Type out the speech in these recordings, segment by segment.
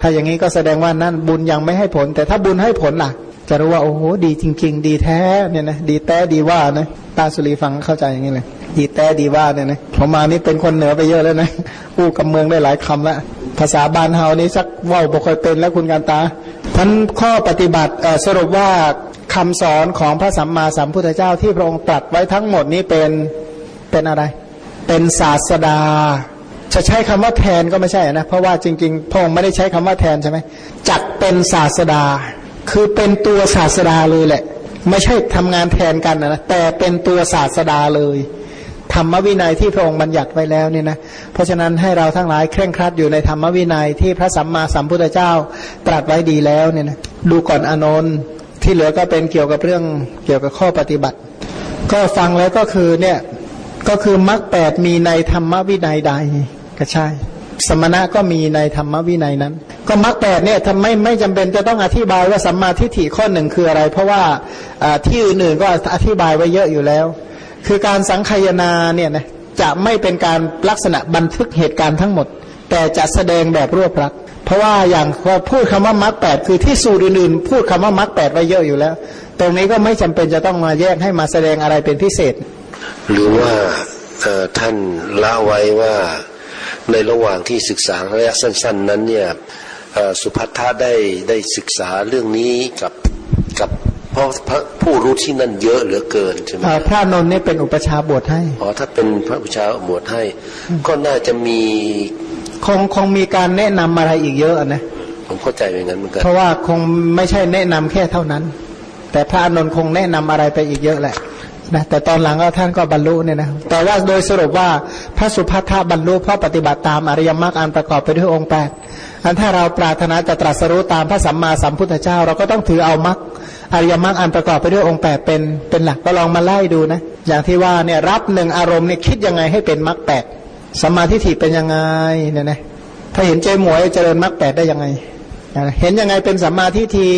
ถ้าอย่างนี้ก็แสดงว่านั่นบุญยังไม่ให้ผล แต่ถ้าบุญให้ผลล่ะ จะรู้ว่าโอ้โหดีจริง ๆ ดีแท้เนี่ยนะดีแต่ดีว่านะตาสุรีฟังเข้าใจอย่างนี้เลยดีแต่ดีว่าเนี่ยนะผมมานี่เป็นคนเหนือไปเยอะแล้วนะอู้กับเมืองได้หลายคำล้วภาษาบ้านเฮานี่สักว่าวบ่ค่อยเป็นแล้วคุณการตาท่านข้อปฏิบัติสรุปว่าคำสอนของพระสัมมาสัมพุทธเจ้าที่พระองค์ตรัสไว้ทั้งหมดนี้เป็นเป็นอะไร เป็นศาสดา จะใช้คำว่าแทนก็ไม่ใช่นะ เพราะว่าจริงๆพระองค์ไม่ได้ใช้คำว่าแทนใช่ไหมจัดเป็นศาสดา คือเป็นตัวศาสดาเลยแหละ ไม่ใช่ทำงานแทนกันนะแต่เป็นตัวศาสดาเลยธรรมวินัยที่พระองค์บัญญัติไว้แล้วเนี่ยนะ เพราะฉะนั้นให้เราทั้งหลายเคร่งครัดอยู่ในธรรมวินัยที่พระสัมมาสัมพุทธเจ้าตรัสไว้ดีแล้วเนี่ยนะดูก่อนอนนท์ที่เหลือก็เป็นเกี่ยวกับเรื่องเกี่ยวกับข้อปฏิบัติ ก็ฟังแล้วก็คือเนี่ยก็คือมรรคแปดมีในธรรมวินัยใด ก็ใช่ สมณะก็มีในธรรมวินัยนั้น ก็มรรคแปดเนี่ยทำไม่ไม่จำเป็นจะต้องอธิบายว่าสัมมาทิฏฐิข้อหนึ่งคืออะไร เพราะว่าที่อื่นๆก็อธิบายไว้เยอะอยู่แล้ว คือการสังคายนาเนี่ยนะจะไม่เป็นการลักษณะบันทึกเหตุการณ์ทั้งหมด แต่จะแสดงแบบรวบรัดเพราะว่าอย่างพอพูดคำว่ามรรคแปดคือที่สูตรอื่นๆพูดคำว่ามรรคแปดไว้เยอะอยู่แล้ว ตรงนี้ก็ไม่จำเป็นจะต้องมาแยกให้มาแสดงอะไรเป็นพิเศษ หรือว่าท่านละไว้ว่า ในระหว่างที่ศึกษาระยะสั้น ๆ นั้นเนี่ยสุภัทธะได้ได้ศึกษาเรื่องนี้กับกับเพราะผู้รู้ที่นั่นเยอะเหลือเกินใช่ไหมพระนนท์นี่เป็นอุปชาบทให้อ๋อถ้าเป็นพระอุปชาบทให้ ก็น่าจะมีคงคงมีการแนะนำอะไรอีกเยอะนะผมเข้าใจอย่างนั้นเหมือนกันเพราะว่าคงไม่ใช่แนะนำแค่เท่านั้น แต่พระอนนท์คงแนะนำอะไรไปอีกเยอะแหละ นะแต่ตอนหลังก็ท่านก็บรรลุเนี่ยนะแต่ว่าโดยสรุปว่าพระสุภัทธบรรลุเพราะปฏิบัติตามอริยมรรคอันประกอบไปด้วยองค์แปดอันถ้าเราปรารถนาจะตรัสรู้ตามพระสัมมาสัมพุทธเจ้า เราก็ต้องถือเอามรรคอริยมรรคอันประกอบไปด้วยองค์แปดเป็นเป็นหลักก็ลองมาไล่ดูนะอย่างที่ว่าเนี่ยรับหนึ่งอารมณ์เนี่ยคิดยังไงให้เป็นมรรคแปดสมาธิถิเป็นยังไงเนี่ยนะถ้าเห็นเจหมวยเจริญมรรคแปดได้ยังไง เห็นยังไงเป็นสัมมาทิฏฐิ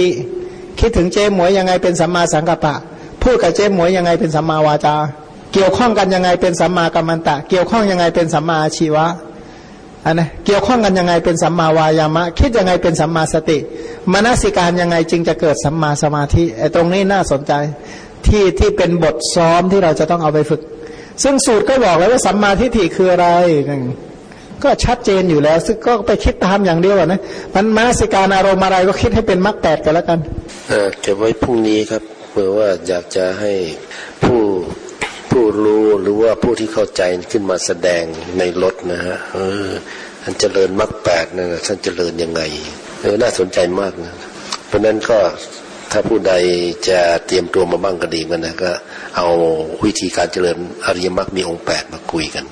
คิดถึงเจหมวยยังไงเป็นสัมมาสังกัปปะ พูดกับเจหมวยยังไงเป็นสัมมาวาจา เกี่ยวข้องกันยังไงเป็นสัมมากัมมันตะ เกี่ยวข้องยังไงเป็นสัมมาชีวะอันนะเกี่ยวข้องกันยังไงเป็นสัมมาวายามะ คิดยังไงเป็นสัมมาสติมนสิการยังไงจึงจะเกิดสัมมาสมาธิไอ้ตรงนี้น่าสนใจที่ที่เป็นบทซ้อมที่เราจะต้องเอาไปฝึก ซึ่งสูตรก็บอกแล้วว่าสัมมาทิฏฐิคืออะไรก็ชัดเจนอยู่แล้ว ซึ่งก็ไปคิดตามอย่างเดียวนะมันมาสิการอารมณ์อะไรก็คิดให้เป็นมรรคแปดกันแล้วกัน เออเก็บไว้พรุ่งนี้ครับ เผื่อว่าอยากจะให้ผู้ผู้รู้หรือว่าผู้ที่เข้าใจขึ้นมาแสดงในรถนะฮะเออท่านเจริญมรรคแปดนะท่านเจริญยังไงเออน่าสนใจมากนะเพราะนั้นก็ถ้าผู้ใดจะเตรียมตัวมาบ้างก็ดีมันนะก็เอาวิธีการเจริญอริยมรรคมีองค์แปดมาคุยกัน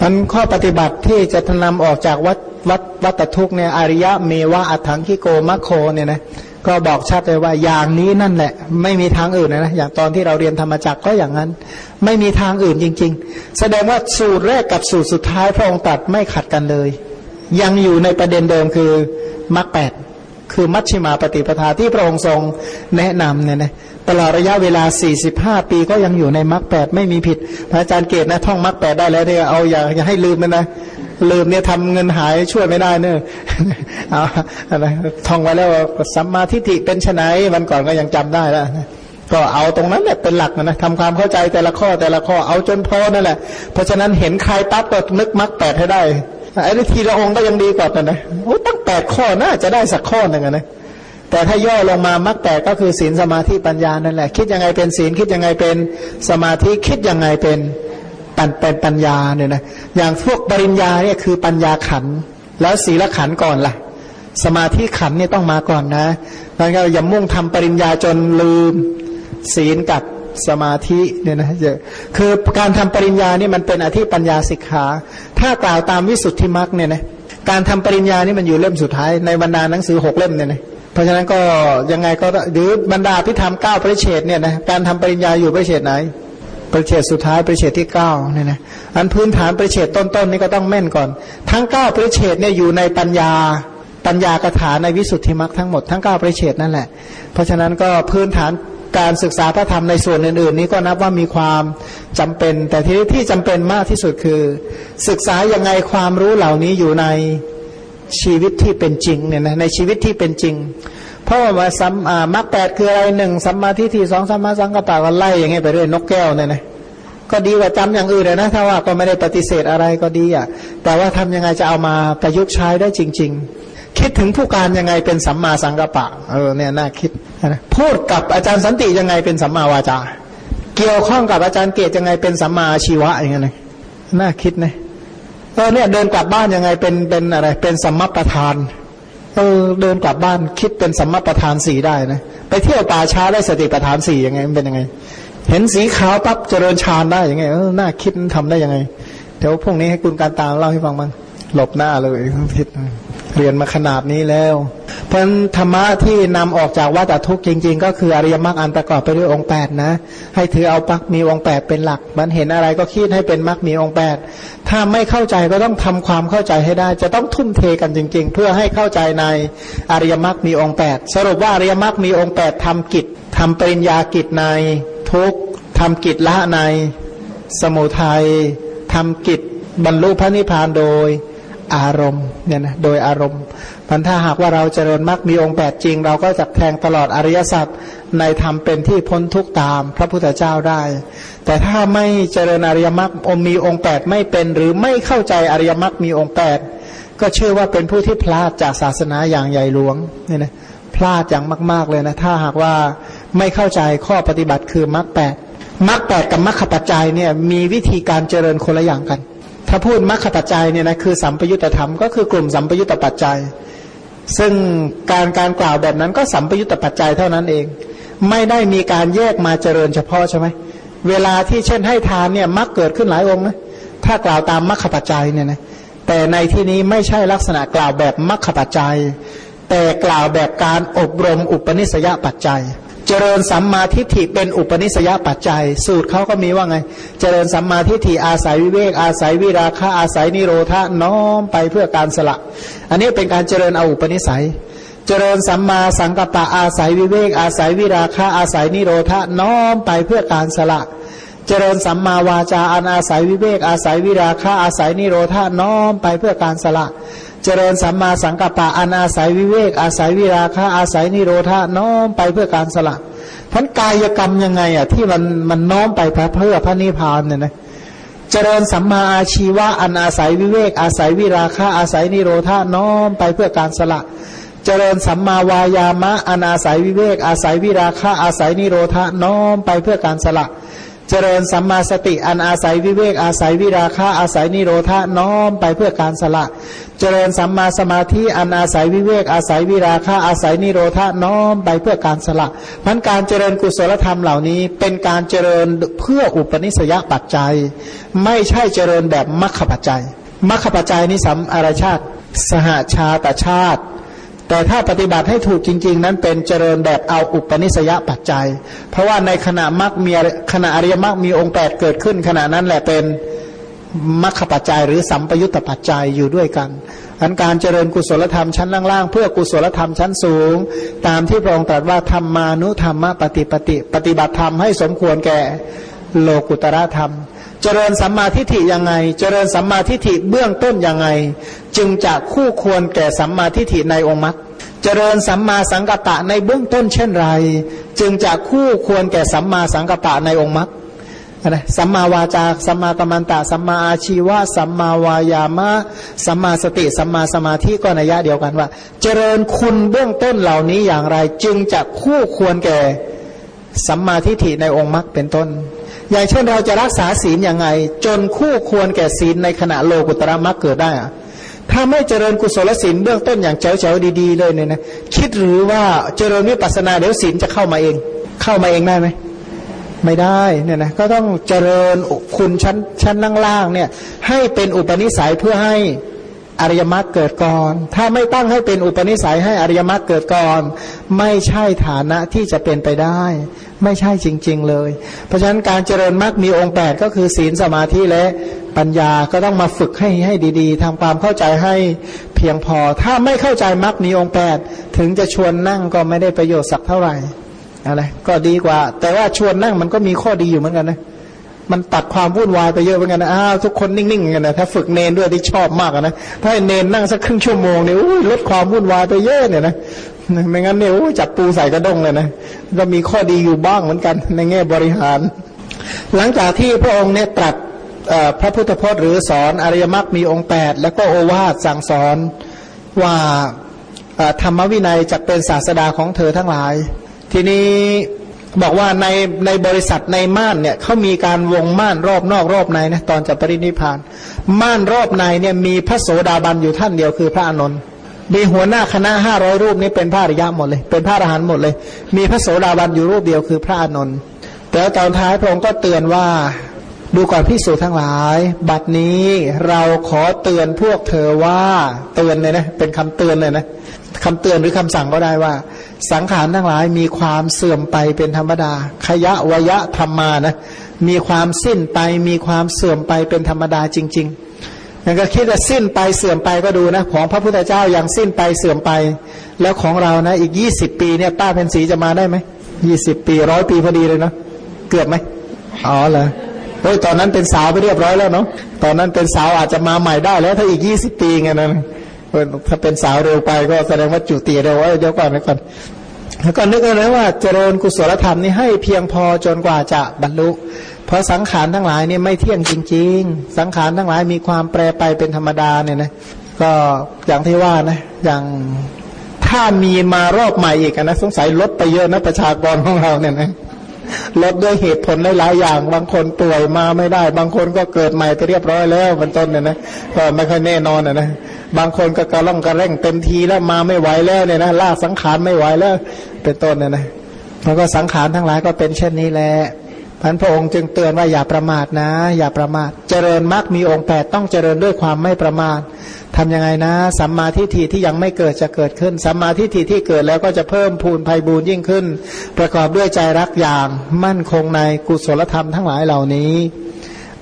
มันข้อปฏิบัติที่จะนำออกจากวัดวัดวัตทุกเนี่ยอริยะเมวะอัถังคิโกมะโคเนี่ยนะ ก็บอกชัดเลยว่าอย่างนี้นั่นแหละ ไม่มีทางอื่นนะอย่างตอนที่เราเรียนธรรมจักก็อย่างนั้น ไม่มีทางอื่นจริง ๆ แสดงว่าสูตรแรกกับสูตรสุดท้ายพระองค์ตัดไม่ขัดกันเลย ยังอยู่ในประเด็นเดิมคือมรรคแปดคือมัชชิมาปฏิปทาที่พระองค์ทรงแนะนำเนี่ยนะตลอดระยะเวลา 45 ปีก็ยังอยู่ในมรรคแปดไม่มีผิด พระอาจารย์เกตนะท่องมรรคแปดได้แล้วเนี่ยเอาอย่าอย่าให้ลืมมันนะ ลืมเนี่ยทำเงินหายช่วยไม่ได้เนอะเอาอะไรท่องไว้แล้วสัมมาทิฏฐิเป็นไนวันก่อนก็ยังจำได้แล้วก็เอาตรงนั้นแหละเป็นหลักนะทำความเข้าใจแต่ละข้อแต่ละข้อเอาจนพอนั่นแหละ เพราะฉะนั้นเห็นใครปั๊บก็นึกมรรคแปดให้ได้ไอ้ทีละองค์ก็ยังดีกว่านะนะโอ้ตั้งแปดข้อน่าจะได้สักข้อหนึ่งนะแต่ถ้าย่อลงมามรรคแปดก็คือศีลสมาธิปัญญานั่นแหละ คิดยังไงเป็นศีลคิดยังไงเป็นสมาธิคิดยังไงเป็น ปัญเป็นปัญญาเนี่ยนะอย่างพวกปริญญาเนี่ยคือปัญญาขัน แล้วศีลขันก่อนล่ะ สมาธิขันเนี่ยต้องมาก่อนนะแล้วก็อย่ามุ่งทำปริญญาจนลืมศีลกับสมาธิเนี่ยนะคือการทำปริญญานี่มันเป็นอธิปัญญาสิกขา ถ้ากล่าวตามวิสุทธิมรรคเนี่ยนะการทำปริญญานี่มันอยู่เล่มสุดท้ายในบรรดาหนังสือหกเล่มเนี่ยนะเพราะฉะนั้นก็ยังไงก็หรือบรรดาพิธรรมเก้าประเฉดเนี่ยนะการทำปริญญาอยู่ประเฉดไหน ประเฉดสุดท้ายประเฉดที่เก้าเนี่ยนะอันพื้นฐานประเฉดต้นๆนี่ก็ต้องแม่นก่อน ทั้งเก้าประเฉดเนี่ยอยู่ในปัญญาปัญญากถาในวิสุทธิมรรคทั้งหมดทั้งเก้าประเฉดนั่นแหละ เพราะฉะนั้นก็พื้นฐานการศึกษาพระธรรมในส่วนอื่น ๆ นี้ก็นับว่ามีความจำเป็น แต่ที่ที่จำเป็นมากที่สุดคือ ศึกษายังไงความรู้เหล่านี้อยู่ในชีวิตที่เป็นจริงเนี่ยนะในชีวิตที่เป็นจริง เพราะว่าสัมมรรคแปดคืออะไรหนึ่งสัมมาทิฏฐิสองสัมมาสังกัปปะก็ไล่อย่างเงี้ยไปเรื่อยนกแก้วเนี่ยนะก็ดีกว่าจำอย่างอื่นเลยนะถ้าว่าก็ไม่ได้ปฏิเสธอะไรก็ดีอะ แต่ว่าทำยังไงจะเอามาประยุกต์ใช้ได้จริง ๆ คิดถึงผู้การยังไงเป็นสัมมาสังกัปปะเออเนี่ยน่าคิดนะพูดกับอาจารย์สันติยังไงเป็นสัมมาวาจา เกี่ยวข้องกับอาจารย์เกตยังไงเป็นสัมมาชีวะอย่างเงี้ยน่าคิดนะเออเนี่ยเดินกลับบ้านยังไงเป็นเป็นอะไรเป็นสัมมาประธาน เออเดินกลับบ้านคิดเป็นสัมมาประธานสี่ได้นะ ไปเที่ยวป่าช้าได้สติประธานสี่ยังไงมันเป็นยังไง เห็นสีขาวปั๊บเจริญฌานได้ยังไงเออน่าคิดทำได้ยังไงเดี๋ยวพวกนี้ให้คุณการตามเล่าให้ฟังบ้างหลบหน้าเลยคิด เรียนมาขนาดนี้แล้ว เพราะธรรมะที่นำออกจากวัฏทุกข์จริง ๆ ก็คืออริยมรรคอันประกอบไปด้วยองค์แปดนะ ให้ถือเอาปักมีองค์แปดเป็นหลัก มันเห็นอะไรก็คิดให้เป็นมรรคมีองค์แปดถ้าไม่เข้าใจก็ต้องทำความเข้าใจให้ได้ จะต้องทุ่มเทกันจริง ๆ เพื่อให้เข้าใจในอริยมรรคมีองค์แปดสรุปว่าอริยมรรคมีองค์แปดทำกิจทำปริญญากิจในทุกทำกิจละในสมุทัยทำกิจบรรลุพระนิพพานโดย อารมณ์เนี่ยนะโดยอารมณ์พันถ้าหากว่าเราเจริญมรรคมีองค์แปดจริง เราก็จะแทงตลอดอริยสัจในธรรมเป็นที่พ้นทุกตามพระพุทธเจ้าได้ แต่ถ้าไม่เจริญอริยมรรคอมมีองค์แปดไม่เป็น หรือไม่เข้าใจอริยมรรคมีองค์แปดก็เชื่อว่าเป็นผู้ที่พลาดจากศาสนาอย่างใหญ่หลวงเนี่ยนะพลาดอย่างมาก ๆเลยนะถ้าหากว่าไม่เข้าใจข้อปฏิบัติคือมรรคแปดมรรคแปดกับมรรคปัจจัยเนี่ยมีวิธีการเจริญคนละอย่างกัน ถ้าพูดมรรคปัจจัยเนี่ยนะคือสัมปยุตธรรมก็คือกลุ่มสัมปยุตตปัจจัย ซึ่งการการกล่าวแบบนั้นก็สัมปยุตตปัจจัยเท่านั้นเอง ไม่ได้มีการแยกมาเจริญเฉพาะใช่ไหมเวลาที่เช่นให้ทานเนี่ยมักเกิดขึ้นหลายองค์นะถ้ากล่าวตามมรรคปัจจัยเนี่ยนะแต่ในที่นี้ไม่ใช่ลักษณะกล่าวแบบมรรคปัจจัย แต่กล่าวแบบการอบรมอุปนิสยปัจจัย เจริญสัมมาทิฏฐิเป็นอุปนิสยปัจจัย สูตรเขาก็มีว่าไง เจริญสัมมาทิฏฐิอาศัยวิเวกอาศัยวิราคะอาศัยนิโรธาน้อมไปเพื่อการสละ อันนี้เป็นการเจริญเอาอุปนิสัย เจริญสัมมาสังกัปปะอาศัยวิเวกอาศัยวิราคะอาศัยนิโรธาน้อมไปเพื่อการสละ เจริญสัมมาวาจาอาอาศัยวิเวกอาศัยวิราคะอาศัยนิโรธาน้อมไปเพื่อการสละ เจริญสัมมาสังกัปปะอนาศัยวิเวก อาศัยวิราคะอาศัยนิโรธาน้อมไปเพื่อการสละท่านกายกรรมยังไงอะที่มันมันน้อมไปเพื่อพระนิพพานเนี่ยนะเจริญสัมมาอาชีวะอันอาศัยวิเวก อาศัยวิราคะอาศัยนิโรธาน้อมไปเพื่อการสละ เจริญสัมมาวายามะอันอาศัยวิเวก อาศัยวิราคะอาศัยนิโรธาน้อมไปเพื่อการสละเจริญสัมมาสติอันอาศัยวิเวกอาศัยวิราคะอาศัยนิโรธาน้อมไปเพื่อการสละ เจริญสัมมาสมาธิอันอาศัยวิเวก อาศัยวิราคะอาศัยนิโรธาน้อมไปเพื่อการสละพันการเจริญกุศลธรรมเหล่านี้ เป็นการเจริญเพื่ออุปนิสยปัจจัย ไม่ใช่เจริญแบบมรรคปัจจัยมรรคปัจจัยนี้สัมอารชาติ สหาชาตชาติ แต่ถ้าปฏิบัติให้ถูกจริง ๆ นั้นเป็นเจริญแบบเอาอุปนิสยปัจจัย เพราะว่าในขณะมรรคมีขณะอริยมรรคมีองค์แปดเกิดขึ้นขณะนั้นแหละเป็น มรรคปัจจัยหรือสัมปยุตตปัจจัยอยู่ด้วยกันอันการเจริญกุศลธรรมชั้นล่างๆเพื่อกุศลธรรมชั้นสูง ตามที่พระองค์ตรัสว่าธรรมานุธรรมปฏิปฏิปฏิบัติธรรมให้สมควรแก่โลกุตระธรรม เจริญสัมมาทิฏฐิยังไง เจริญสัมมาทิฏฐิเบื้องต้นยังไง จึงจะคู่ควรแก่สัมมาทิฏฐิในองค์มรรคเจริญสัมมาสังกัปปะในเบื้องต้นเช่นไร จึงจะคู่ควรแก่สัมมาสังกัปปะในองค์มรรค นะสัมมาวาจาสัมมาตมันตะสัมมาอาชีวะสัมมาวายามะสัมมาสติสัมมาสมาธิก็นัยยะเดียวกันว่า เจริญคุณเบื้องต้นเหล่านี้อย่างไรจึงจะคู่ควรแก่สัมมาทิฏฐิในองค์มรรคเป็นต้น อย่างเช่นเราจะรักษาศีลอย่างไง จนคู่ควรแก่ศีลในขณะโลกุตระมรรคเกิดได้อะถ้าไม่เจริญกุศลศีลเบื้องต้นอย่างเจ๋วๆดีๆเลยเนี่ยนะคิดหรือว่าเจริญวิปัสนาเดี๋ยวศีลจะเข้ามาเอง เข้ามาเองได้ไหม ไม่ได้เนี่ยนะก็ต้องเจริญคุณชั้นชั้นล่างๆเนี่ยให้เป็นอุปนิสัยเพื่อให้อริยมรรคเกิดก่อน ถ้าไม่ตั้งให้เป็นอุปนิสัยให้อริยมรรคเกิดก่อน ไม่ใช่ฐานะที่จะเป็นไปได้ ไม่ใช่จริง ๆเลย เพราะฉะนั้นการเจริญมรรคมีองค์แปดก็คือศีลสมาธิและปัญญาก็ต้องมาฝึกให้ให้ดีๆทำความเข้าใจให้เพียงพอ ถ้าไม่เข้าใจมรรคมีองค์แปดถึงจะชวนนั่งก็ไม่ได้ประโยชน์สักเท่าไหร่ อะไรก็ดีกว่า แต่ว่าชวนนั่งมันก็มีข้อดีอยู่เหมือนกันนะมันตัดความวุ่นวายไปเยอะเหมือนกันนะอ้าวทุกคนนิ่งๆกันนะถ้าฝึกเนนด้วยที่ชอบมากนะถ้าเนนนั่งสักครึ่งชั่วโมงเนี่ยลดความวุ่นวายไปเยอะเนี่ยนะไม่งั้นเนี่ยจับปูใส่กระด้งเลยนะก็มีข้อดีอยู่บ้างเหมือนกันในแง่บริหาร หลังจากที่พระองค์เนี่ยตรัสพระพุทธพจน์หรือสอนอริยมรรคมีองค์แปดแล้วก็โอวาทสั่งสอนว่าธรรมวินัยจะเป็นศาสดาของเธอทั้งหลาย ทีนี้บอกว่าในในบริษัทในม่านเนี่ยเขามีการวงม่านรอบนอกรอบในนะตอนจะปรินิพาน ม่านรอบในเนี่ยมีพระโสดาบันอยู่ท่านเดียวคือพระอานนท์มีหัวหน้าคณะห้าร้อยรูปนี้เป็นพระอริยะหมดเลย เป็นพระอรหันต์หมดเลย มีพระโสดาบันอยู่รูปเดียวคือพระอานนท์แต่ตอนท้ายพระองค์ก็เตือนว่าดูก่อนพิสูจทั้งหลาย บัดนี้เราขอเตือนพวกเธอว่าเตือนเลยนะ เป็นคำเตือนเลยนะคำเตือนหรือคำสั่งก็ได้ว่า สังขารทั้งหลายมีความเสื่อมไปเป็นธรรมดา ขยะวยะธรรมานะ มีความสิ้นไป มีความเสื่อมไปเป็นธรรมดาจริงๆนั่นก็คิดว่าสิ้นไปเสื่อมไปก็ดูนะ ของพระพุทธเจ้ายังสิ้นไปเสื่อมไป แล้วของเรานะ อีกยี่สิบปีเนี่ยป้าเพนสีจะมาได้ไหมยี่สิบปีร้อยปีพอดีเลยเนาะเกือบไหมอ๋อเหรอโอ้ยตอนนั้นเป็นสาวไปเรียบร้อยแล้วเนาะตอนนั้นเป็นสาวอาจจะมาใหม่ได้แล้วถ้าอีกยี่สิบปีไงนะ ถ้าเป็นสาวเร็วไปก็แสดงว่าจุติเร็วว่าเดี๋ยวก่อนนะก่อนแล้วก็นึกเลยว่าเจริญกุศลธรรมนี่ให้เพียงพอจนกว่าจะบรรลุ เพราะสังขารทั้งหลายนี่ไม่เที่ยงจริง ๆ สังขารทั้งหลายมีความแปรไปเป็นธรรมดาเนี่ยนะก็อย่างที่ว่านะอย่างถ้ามีมารอบใหม่อีกนะสงสัยลดไปเยอะนะประชากรของเราเนี่ยนะ ลดด้วยเหตุผลหลายอย่าง บางคนป่วยมาไม่ได้ บางคนก็เกิดใหม่ไปเรียบร้อยแล้วเป็นต้นเนี่ยนะก็ไม่ค่อยแน่นอนนะบางคนก็กระล่องกระเร่งเต็มทีแล้วมาไม่ไหวแล้วเนี่ยนะลากสังขารไม่ไหวแล้ว เป็นต้นเนี่ยนะแล้วก็สังขารทั้งหลายก็เป็นเช่นนี้แหละ พันพระองค์จึงเตือนว่าอย่าประมาทนะ อย่าประมาท เจริญมรรคมีองค์แปดต้องเจริญด้วยความไม่ประมาททํำยังไงนะสัมมาทิฏฐิที่ยังไม่เกิดจะเกิดขึ้นสัมมาทิฏฐิที่เกิดแล้วก็จะเพิ่มพูนภัยบูญยิ่งขึ้น ประกอบด้วยใจรักอย่างมั่นคงในกุศลธรรมทั้งหลายเหล่านี้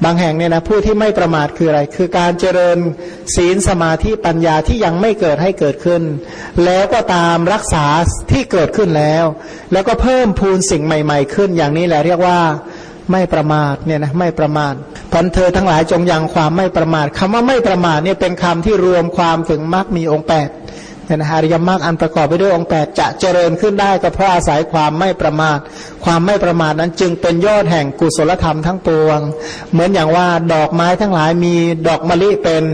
บางแห่งเนี่ยนะผู้ที่ไม่ประมาทคืออะไร คือการเจริญศีลสมาธิปัญญาที่ยังไม่เกิดให้เกิดขึ้น แล้วก็ตามรักษาที่เกิดขึ้นแล้ว แล้วก็เพิ่มพูนสิ่งใหม่ ๆ ขึ้นอย่างนี้แหละเรียกว่า ไม่ประมาทเนี่ยนะไม่ประมาทพันเธอทั้งหลายจงยังความไม่ประมาทคำว่าไม่ประมาทเนี่ยเป็นคำที่รวมความถึงมรรคมีองค์แปดเนี่ยนะอริยมรรคอันประกอบไปด้วยองค์แปดจะเจริญขึ้นได้ก็เพราะอาศัยความไม่ประมาท ความไม่ประมาทนั้นจึงเป็นยอดแห่งกุศลธรรมทั้งปวง เหมือนอย่างว่าดอกไม้ทั้งหลายมีดอกมะลิเป็น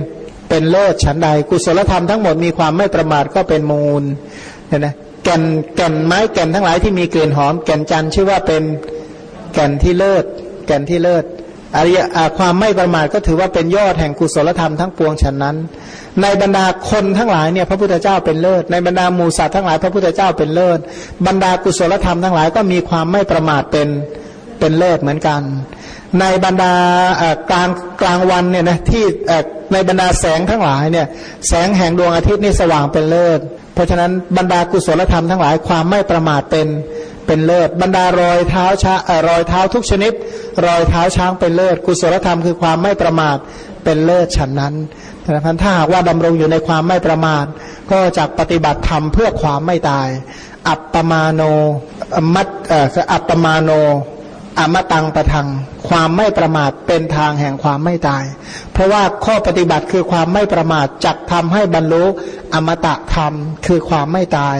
เป็นเลิศฉันใด กุศลธรรมทั้งหมดมีความไม่ประมาทก็เป็นมูลเนี่ยนะแก่นแก่นไม้แก่นทั้งหลายที่มีกลิ่นหอมแก่นจันทร์ชื่อว่าเป็น แก่นที่เลิศ แก่นที่เลิศอริยความไม่ประมาทก็ถือว่าเป็นยอดแห่งกุศลธรรมทั้งปวงฉันนั้น ในบรรดาคนทั้งหลายเนี่ยพระพุทธเจ้าเป็นเลิศ ในบรรดาหมูสัตว์ทั้งหลายพระพุทธเจ้าเป็นเลิศ บรรดากุศลธรรมทั้งหลายก็มีความไม่ประมาทเป็นเป็นเลิศเหมือนกัน ในบรรดากลางกลางวันเนี่ยนะที่ในบรรดาแสงทั้งหลายเนี่ยแสงแห่งดวงอาทิตย์นี่สว่างเป็นเลิศ เพราะฉะนั้นบรรดากุศลธรรมทั้งหลายความไม่ประมาทเป็น เป็นเลิศบรรดารอยเท้าช้ารอยเท้าทุกชนิด รอยเท้าช้างเป็นเลิศกุศลธรรมคือความไม่ประมาทเป็นเลิศฉันนั้นแต่พันถ้าหากว่าดำรงอยู่ในความไม่ประมาทก็จะปฏิบัติธรรมเพื่อความไม่ตาย อัปปมาโนมัตเอ่ออัปปมาโน อมตังประทัง ความไม่ประมาทเป็นทางแห่งความไม่ตาย เพราะว่าข้อปฏิบัติคือความไม่ประมาทจักทำให้บรรลุอมตะธรรมคือความไม่ตาย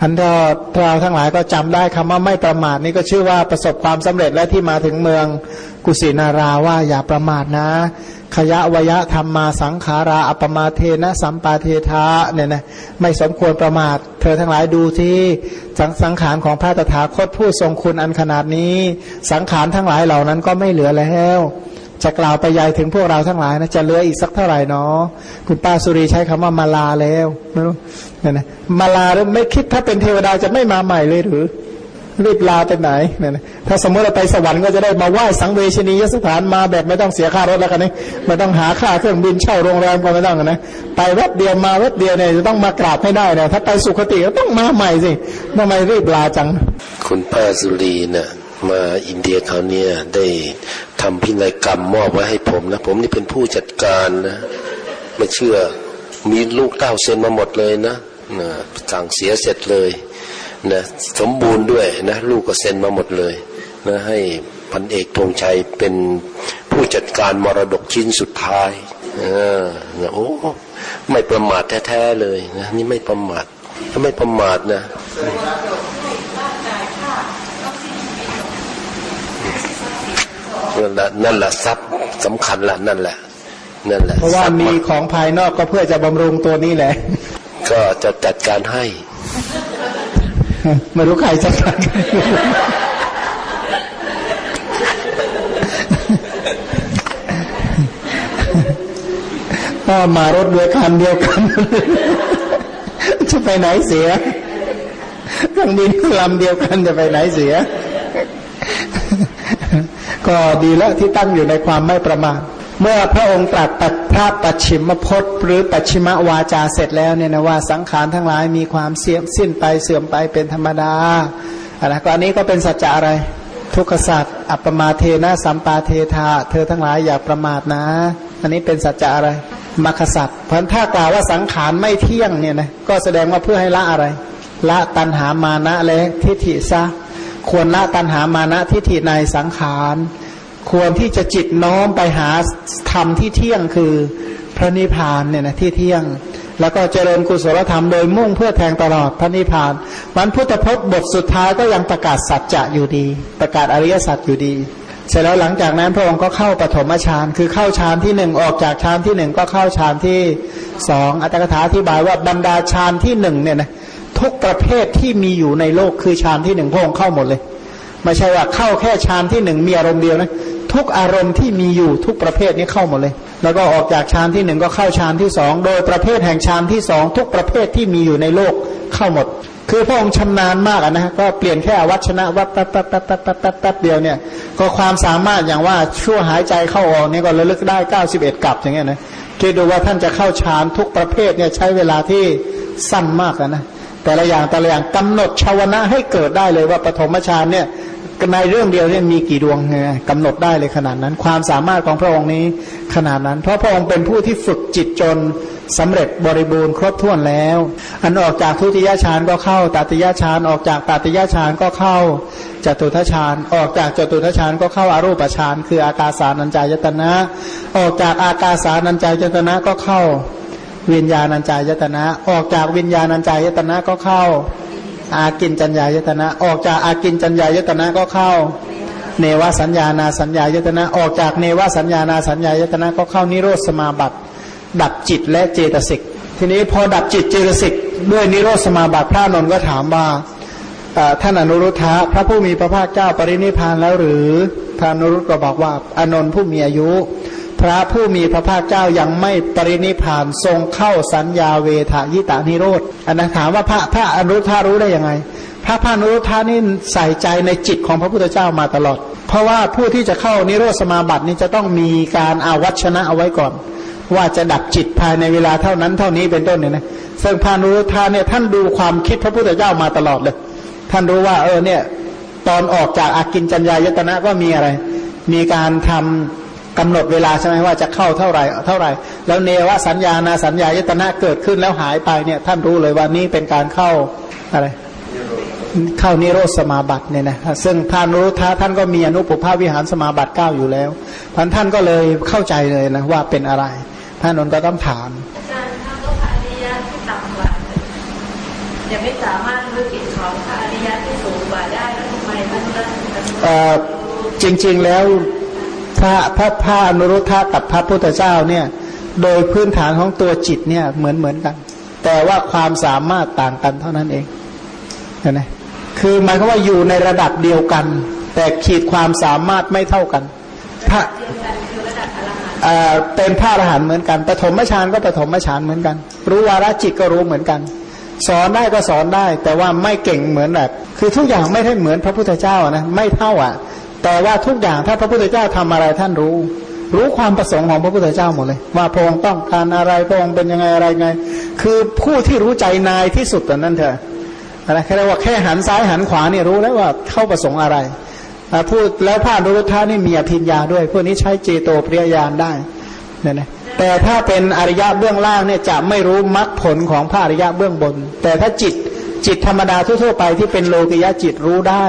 พันธะเราทั้งหลายก็จำได้คำว่าไม่ประมาทนี่ก็ชื่อว่าประสบความสำเร็จและที่มาถึงเมืองกุสินาราว่าอย่าประมาทนะ ขยะวยะธรรมมาสังขาราอัปมาเทนะสัมปาเทธาเนี่ยนะไม่สมควรประมาท เธอทั้งหลายดูที่สังสังขารของพระตถาคตผู้ทรงคุณอันขนาดนี้ สังขารทั้งหลายเหล่านั้นก็ไม่เหลือแล้วจะกล่าวไปยายถึงพวกเราทั้งหลายนะจะเหลืออีกสักเท่าไหร่เนาะคุณป้าสุรีใช้คำว่ามาลาแล้วไม่รู้เนี่ยนะมาลาแล้วไม่คิดถ้าเป็นเทวดาจะไม่มาใหม่เลยหรือ รีบลาไปไหนเนี่ยถ้าสมมติเราไปสวรรค์ก็จะได้มาไหว้สังเวชนียสถานมาแบบไม่ต้องเสียค่ารถแล้วกันนี่ไม่ต้องหาค่าเครื่องบินเช่าโรงแรมก็ไม่ต้องนะไปแวบเดียวมาแวบเดียวเนี่ยจะต้องมากราบให้ได้เนี่ยถ้าไปสุขติก็ต้องมาใหม่สิทำไมรีบลาจัง คุณป้าสุรีเนี่ยมาอินเดียเขาเนี่ยได้ทำพินัยกรรมมอบไว้ให้ผมนะผมนี่เป็นผู้จัดการนะไม่เชื่อมีลูกเต้าเซ็นมาหมดเลยนะนะสั่งเสียเสร็จเลย นะสมบูรณ์ด้วยนะลูกก็เซ็นมาหมดเลยนะให้พันเอกธงชัยเป็นผู้จัดการมรดกชิ้นสุดท้ายเออโอ้ไม่ประมาทแท้ๆเลยนะนี่ไม่ประมาทถ้าไม่ประมาทนะนั่นแหละนั่นแหละทรัพย์สำคัญละนั่นแหละนั่นแหละเพราะว่ามีของภายนอกก็เพื่อจะบำรุงตัวนี้แหละ ก็จะจัดการให้ ไม่รู้ใครจัดการก็มารถด้วยคันเดียวกัน จะไปไหนเสียเครื่องบินลำเดียวกันจะไปไหนเสีย ก็ดีแล้วที่ตั้งอยู่ในความไม่ประมาทเมื่อพระองค์ตรัสปัพ ระปัจฉิมพจน์ หรือปัจฉิมวาจาเสร็จแล้วเนี่ยนะว่าสังขารทั้งหลายมีความเสื่อมสิ้นไปเสื่อมไปเป็นธรรมดาอันนะก็อันนี้ก็เป็นสัจจะอะไร ทุกขสัจอัปมาเทนะสัมปาเทธาเธอทั้งหลายอย่าประมาทนะ อันนี้เป็นสัจจะอะไรมรรคสัจเพราะถ้ากล่าวว่าสังขารไม่เที่ยงเนี่ยนะก็แสดงว่าเพื่อให้ละอะไร ละตัณหามานะและทิฏฐิซะควรละตัณหามานะทิฏฐิในสังขาร ควรที่จะจิตน้อมไปหาธรรมที่เที่ยงคือพระนิพพานเนี่ยนะที่เที่ยง แล้วก็เจริญกุศลธรรมโดยมุ่งเพื่อแทงตลอดพระนิพพานวันพุทธพจน์บทสุดท้ายก็ยังประกาศสัจจะอยู่ดี ประกาศอริยสัจอยู่ดี เสร็จแล้วหลังจากนั้นพระองค์ก็เข้าปฐมฌานคือเข้าฌานที่หนึ่งออกจากฌานที่หนึ่งก็เข้าฌานที่สองอัตถกถาอธิบายว่าบรรดาฌานที่หนึ่งเนี่ยนะทุกประเภทที่มีอยู่ในโลกคือฌานที่หนึ่งพระองค์เข้าหมดเลยไม่ใช่ว่าเข้าแค่ฌานที่หนึ่งมีอารมณ์เดียวนะ ทุกอารมณ์ที่มีอยู่ทุกประเภทนี้เข้าหมดเลย แล้วก็ออกจากฌานที่หนึ่งก็เข้าฌานที่สองโดยประเภทแห่งฌานที่สองทุกประเภทที่มีอยู่ในโลกเข้าหมด คือพระองค์ชำนาญมากนะก็เปลี่ยนแค่อวัชนะวับแป๊บแป๊บแป๊บแป๊บแป๊บแป๊บแป๊บเดียวเนี่ย ก็ความสามารถอย่างว่าชั่วหายใจเข้าออกนี่ก็ระลึกได้เก้าสิบเอ็ดกับอย่างเงี้ยนะคิดดูว่าท่านจะเข้าฌานทุกประเภทเนี่ยใช้เวลาที่สั้นมากนะแต่ละอย่างแต่ละอย่างกำหนดชาวนะให้เกิดได้เลยว่าปฐมฌานเนี่ย ในเรื่องเดียวเนี่ยมีกี่ดวงไงกำหนดได้เลยขนาดนั้น ความสามารถของพระองค์นี้ขนาดนั้น เพราะพระองค์เป็นผู้ที่ฝึกจิตจนสำเร็จบริบูรณ์ครบถ้วนแล้ว อันออกจากทุติยฌานก็เข้าตติยฌานออกจากตติยฌานก็เข้าจตุทฌานออกจากจตุทฌานก็เข้าอารูปฌานคืออากาสานัญจายตนะ ออกจากอากาสานัญจายตนะก็เข้าวิญญาณัญจายตนะ ออกจากวิญญาณัญจายตนะก็เข้า อากินจัญญายตนะ ออกจากอากินจัญญายตนะก็เข้า เนวสัญญานาสัญญายตนะ ออกจากเนวสัญญานาสัญญายตนะก็เข้านิโรธสมาบัติ ดับจิตและเจตสิก ทีนี้พอดับจิตเจตสิกด้วยนิโรธสมาบัติพระนนท์ก็ถามว่าท่านอนุรุทธะพระผู้มีพระภาคเจ้าปรินิพานแล้วหรือท่านอนุรุตก็บอกว่าอนนท์ผู้มีอายุ พระผู้มีพระภาคเจ้ายังไม่ปรินิพานทรงเข้าสัญญาเวทายตานิโรธอันนั้นถามว่าพระพระอนุรุทธารู้ได้ยังไง พระพระอนุรุทธานี่ใส่ใจในจิตของพระพุทธเจ้ามาตลอด เพราะว่าผู้ที่จะเข้านิโรธสมาบัตินี้จะต้องมีการอาวัชนะเอาไว้ก่อน ว่าจะดับจิตภายในเวลาเท่านั้นเท่านี้เป็นต้นเนี่ยนะซึ่งพานุรุทธาเนี่ยท่านดูความคิดพระพุทธเจ้ามาตลอดเลย ท่านรู้ว่าเออเนี่ยตอนออกจากอากินจัญญายตนะก็มีอะไร มีการทำ กำหนดเวลาใช่ไหมว่าจะเข้าเท่าไหร่เท่าไหร่ แล้วเนวสัญญานาสัญญายตนะเกิดขึ้นแล้วหายไปเนี่ยท่านรู้เลยว่านี่เป็นการเข้าอะไรเข้านิโรธสมาบัติเนี่ยนะซึ่งพานุรุทธะท่านก็มีอนุปภาวิหารสมาบัติเก้าอยู่แล้วพันท่านก็เลยเข้าใจเลยนะว่าเป็นอะไร ท่านนนก็ต้องถามอาจารย์ถ้าก็พระอริยะที่ต่ำกว่ายังไม่สามารถรู้จิตของพระอริยะที่สูงกว่าได้แล้วทำไมท่านต้องเอ่อจริง ๆแล้ว พระพระพระอนุรุทธะกับพระพุทธเจ้าเนี่ย โดยพื้นฐานของตัวจิตเนี่ยเหมือนเหมือนกัน แต่ว่าความสามารถต่างกันเท่านั้นเองเห็นไหมคือหมายความว่าอยู่ในระดับเดียวกัน แต่ขีดความสามารถไม่เท่ากัน พระเป็นพระอรหันต์เหมือนกันปฐมฌานก็ปฐมฌานเหมือนกัน รู้วาระจิตก็รู้เหมือนกัน สอนได้ก็สอนได้ แต่ว่าไม่เก่งเหมือนแบบ คือทุกอย่างไม่ได้เหมือนพระพุทธเจ้านะไม่เท่าอะ แต่ว่าทุกอย่างถ้าพระพุทธเจ้าทำอะไรท่านรู้ รู้ความประสงค์ของพระพุทธเจ้าหมดเลย ว่าพระองค์ต้องการอะไรพระองค์เป็นยังไงอะไรไง คือผู้ที่รู้ใจนายที่สุดแต่นั้นเถอะอะไรแค่ว่าแค่หันซ้ายหันขวาเนี่ยรู้แล้วว่าเข้าประสงค์อะไรพูดแล้วพระอนุรุทธานี่มีอภิญญาด้วย พวกนี้ใช้เจโตปริยญาณได้เนี่ยนะแต่ถ้าเป็นอริยะเบื้องล่างเนี่ยจะไม่รู้มรรคผลของพระอริยะเบื้องบน แต่ถ้าจิตจิตธรรมดาทั่วๆไปที่เป็นโลกิยะจิตรู้ได้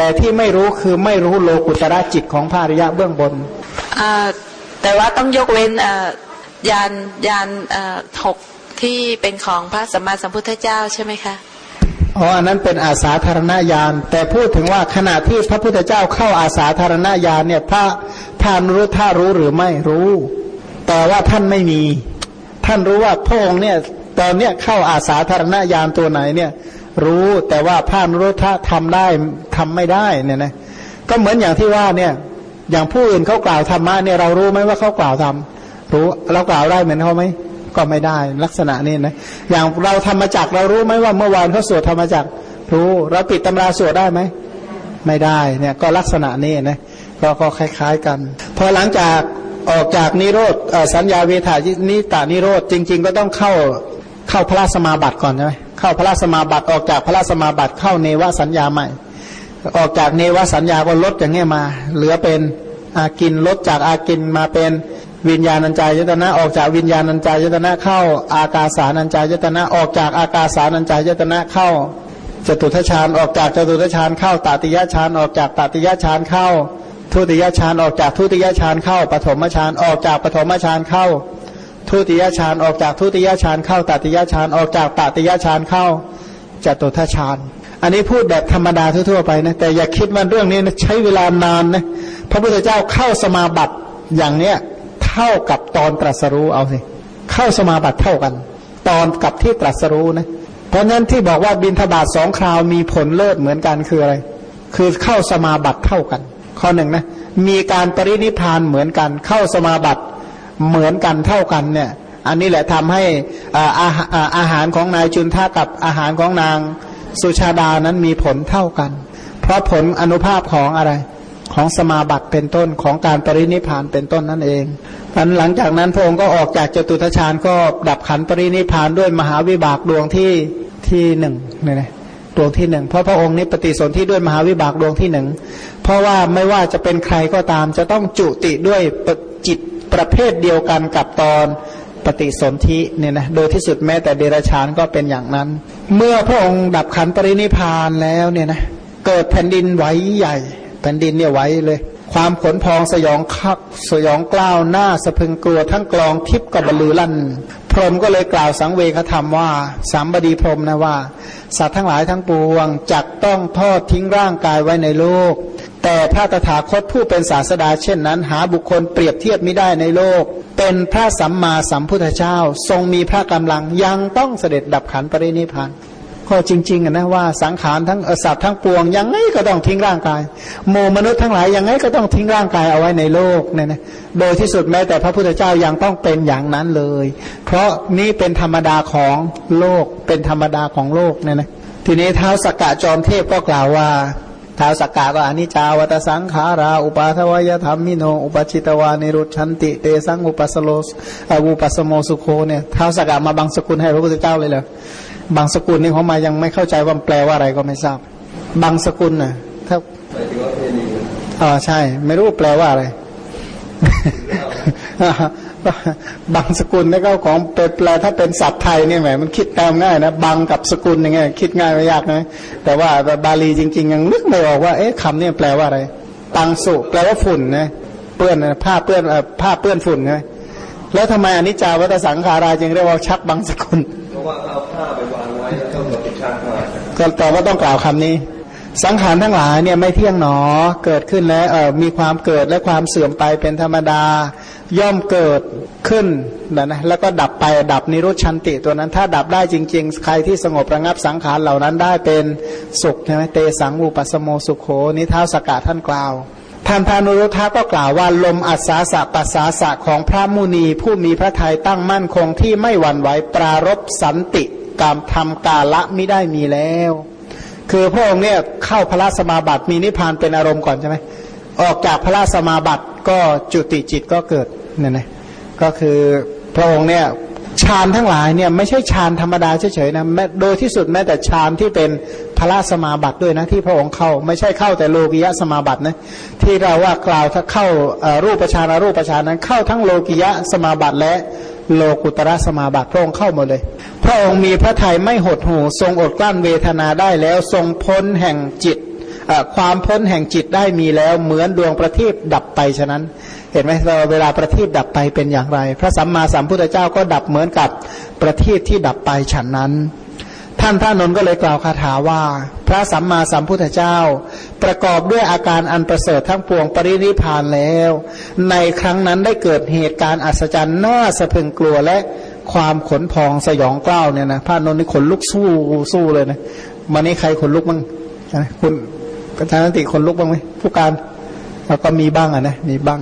แแต่ที่ไม่รู้คือไม่รู้โลกุตระจิตของพระอริยะเบื้องบนอ่าแต่ว่าต้องยกเว้นอ่ายานยานอ่าหกที่เป็นของพระสัมมาสัมพุทธเจ้าใช่ไหมคะอ๋ออันนั้นเป็นอาสาธารณญาณแต่พูดถึงว่าขณะที่พระพุทธเจ้าเข้าอาสาธารณญาณเนี่ยพระท่านรู้ท่ารู้หรือไม่รู้ แต่ว่าท่านไม่มี ท่านรู้ว่าพระองค์เนี่ยตอนเนี้ยเข้าอาสาธารณญาณตัวไหนเนี่ย รู้แต่ว่าพระรู้ท่าทำได้ทำไม่ได้เนี่ยนะก็เหมือนอย่างที่ว่าเนี่ย อย่างผู้อื่นเขากล่าวธรรมะเนี่ยเรารู้ไหมว่าเขากล่าวทำรู้เรากล่าวได้เหมือนเขาไหมก็ไม่ได้ลักษณะนี้นะอย่างเราธรรมจักเรารู้ไหมว่าเมื่อวานเขาสวดธรรมจักรู้ เราปิดตำราสวดได้ไหมไม่ได้เนี่ยก็ลักษณะนี้นะก็ก็คล้าย ๆกัน พอหลังจากออกจากนิโรธสัญญาเวทานิตานิโรธจริง ๆ ก็ต้องเข้า เข้าพระสมาบัติก่อนใช่ไหมเข้าพระสมาบัติออกจากพระสมาบัติเข้าเนวสัญญาใหม่ ออกจากเนวสัญญาก็ลดอย่างเงี้ยมา เหลือเป็นอากินลดจากอากินมาเป็นวิญญาณัญจายตนะออกจากวิญญาณัญจายตนะเข้าอากาสานัญจายตนะออกจากอากาสานัญจายตนะเข้าจตุทชานออกจากจตุทชานเข้าตติยชานออกจากตติยชานเข้าทุติยชานออกจากทุติยชานเข้าปฐมชานออกจากปฐมชานเข้า ทุติยชานออกจากทุติยชานเข้าตติยชานออกจากตติยชานเข้าจตุทชานอันนี้พูดแบบธรรมดาทั่วๆไปนะแต่อย่าคิดว่าเรื่องนี้นะใช้เวลานานนะพระพุทธเจ้าเข้าสมาบัติอย่างเนี้ยเท่ากับตอนตรัสรู้เอาสิเข้าสมาบัติเท่ากัน ตอนกับที่ตรัสรู้นะเพราะนั้นที่บอกว่าบินทบาทสองคราวมีผลเลิศเหมือนกันคืออะไร คือเข้าสมาบัติเท่ากัน ข้อหนึ่งนะมีการปรินิพานเหมือนกัน เข้าสมาบัติ เหมือนกันเท่ากันเนี่ย อันนี้แหละทำให้อาอาหารของนายจุนท่ากับอาหารของนางสุชาดานั้นมีผลเท่ากัน เพราะผลอนุภาพของอะไรของสมาบัติเป็นต้นของการปรินิพานเป็นต้นนั่นเองอันหลังจากนั้นพระองค์ก็ออกจากจตุทชาญก็ดับขันปรินิพานด้วยมหาวิบากดวงที่ที่หนึ่งเนี่ยนะดวงที่หนึ่งเพราะพระองค์นี้ปฏิสนธิด้วยมหาวิบากดวงที่หนึ่งเพราะว่าไม่ว่าจะเป็นใครก็ตามจะต้องจุติด้วย ประเภทเดียวกันกับตอนปฏิสนธิเนี่ยนะโดยที่สุดแม้แต่เดรัจฉานก็เป็นอย่างนั้น เมื่อพระองค์ดับขันปรินิพานแล้วเนี่ยนะเกิดแผ่นดินไหวใหญ่ แผ่นดินเนี่ยไหวเลย ความขนพองสยองคักสยองกล้าวหน้าสะพึงกลัวทั้งกลองทิพย์กับบรรลือลั่น พรหมก็เลยกล่าวสังเวคธรรมว่า สามบดีพรหมนะว่า สัตว์ทั้งหลายทั้งปวงจักต้องทอดทิ้งร่างกายไว้ในโลก แต่พระตถาคตผู้เป็นศาสดาเช่นนั้น หาบุคคลเปรียบเทียบไม่ได้ในโลก เป็นพระสัมมาสัมพุทธเจ้า ทรงมีพระกำลังยังต้องเสด็จดับขันปรินิพานก็จริงๆนะว่าสังขารทั้งสัตว์ทั้งปวงยังไงก็ต้องทิ้งร่างกายโมมนุษย์ทั้งหลายยังไงก็ต้องทิ้งร่างกายเอาไว้ในโลกเนี่ยนะโดยที่สุดแม้แต่พระพุทธเจ้ายังต้องเป็นอย่างนั้นเลย เพราะนี่เป็นธรรมดาของโลกเป็นธรรมดาของโลกเนี่ยนะทีนี้เท้าสกกะจอมเทพก็กล่าวว่า ท้าสกกะก็อนิจจาวัตสังขารา อุปาทวยธรรมมิโน อุปชิตวานิรุชันติเตสังอุปสโลสอุปสโมสุโคเนี่ยเท้าสกกะมาบังสกุลให้พระพุทธเจ้าเลยเหรอบางสกุลนี่เขามายังไม่เข้าใจว่าแปลว่าอะไรก็ไม่ทราบ บางสกุลน่ะถ้าอ๋อใช่ ไม่รู้แปลว่าอะไร บางสกุลนี่ก็ของแปลถ้าเป็นศัพท์ไทยเนี่ยแหมมันคิดตามง่ายนะบางกับสกุลยังไงคิดง่ายไม่ยากนะ แต่ว่าบาลีจริง ๆ ยังนึกไม่ออกว่าเอ๊ะคำนี้แปลว่าอะไรตังสุแปลว่าฝุ่นนะเปื้อนผ้าเปื้อนผ้าเปื้อนฝุ่นไงแล้วทำไมอนิจจาวัตสังขาราจึงเรียกว่าชักบางสกุลเพราะว่าเอาผ้าไปวางไว้แล้วก็ติดชาผ้าก็แต่ว่าต้องกล่าวคำนี้ สังขารทั้งหลายเนี่ยไม่เที่ยงหนอเกิดขึ้นแล้วเออมีความเกิดและความเสื่อมไปเป็นธรรมดา ย่อมเกิดขึ้นนะนะแล้วก็ดับไปดับนิรุชันติตัวนั้น ถ้าดับได้จริง ๆ ใครที่สงบระงับสังขารเหล่านั้นได้เป็นสุขใช่ไหมเตสังอุปสมโมสุขโขนิท้าสกาท่านกล่าวท่านพานุรุทธะก็กล่าวว่าลมอัศาสะปัสสาสะของพระมุนี ผู้มีพระทัยตั้งมั่นคงที่ไม่หวั่นไหวปรารบสันติกามทำกาละไม่ได้มีแล้ว คือพระองค์เนี่ยเข้าพระสมาบัติมีนิพพานเป็นอารมณ์ก่อนใช่ไหมออกจากพระสมาบัติก็จุติจิตก็เกิดเนี่ยนะก็คือพระองค์เนี่ย ฌานทั้งหลายเนี่ยไม่ใช่ฌานธรรมดาเฉยๆนะโดยที่สุดแม้แต่ฌานที่เป็นพระสมาบัติด้วยนะที่พระองค์เข้าไม่ใช่เข้าแต่โลกิยะสมาบัตินะที่เราว่ากล่าวถ้าเข้ารูปฌานรูปฌานนั้นเข้าทั้งโลกิยะสมาบัติและโลกุตระสมาบัติพระองค์เข้าหมดเลย พระองค์มีพระทัยไม่หดหู่ทรงอดกลั้นเวทนาได้แล้วทรงพ้นแห่งจิต ความพ้นแห่งจิตได้มีแล้วเหมือนดวงประทีปดับไปฉะนั้น เห็นไหมเวลาประทีปดับไปเป็นอย่างไร พระสัมมาสัมพุทธเจ้าก็ดับเหมือนกับประทีปที่ดับไปฉันนั้น ท่านพระนนท์ก็เลยกล่าวคาถาว่า พระสัมมาสัมพุทธเจ้า ประกอบด้วยอาการอันประเสริฐทั้งปวงปรินิพานแล้ว ในครั้งนั้นได้เกิดเหตุการณ์อัศจรรย์น่าสะพึงกลัวและความขนพองสยองกล้าวเนี่ยนะพระนนท์นี่ขนลุกสู้สู้เลยนะวันนี้ใครขนลุกบ้งคุณ ประธานติขนลุกบ้างไหมผู้การเราก็มีบ้างอะนะมีบ้าง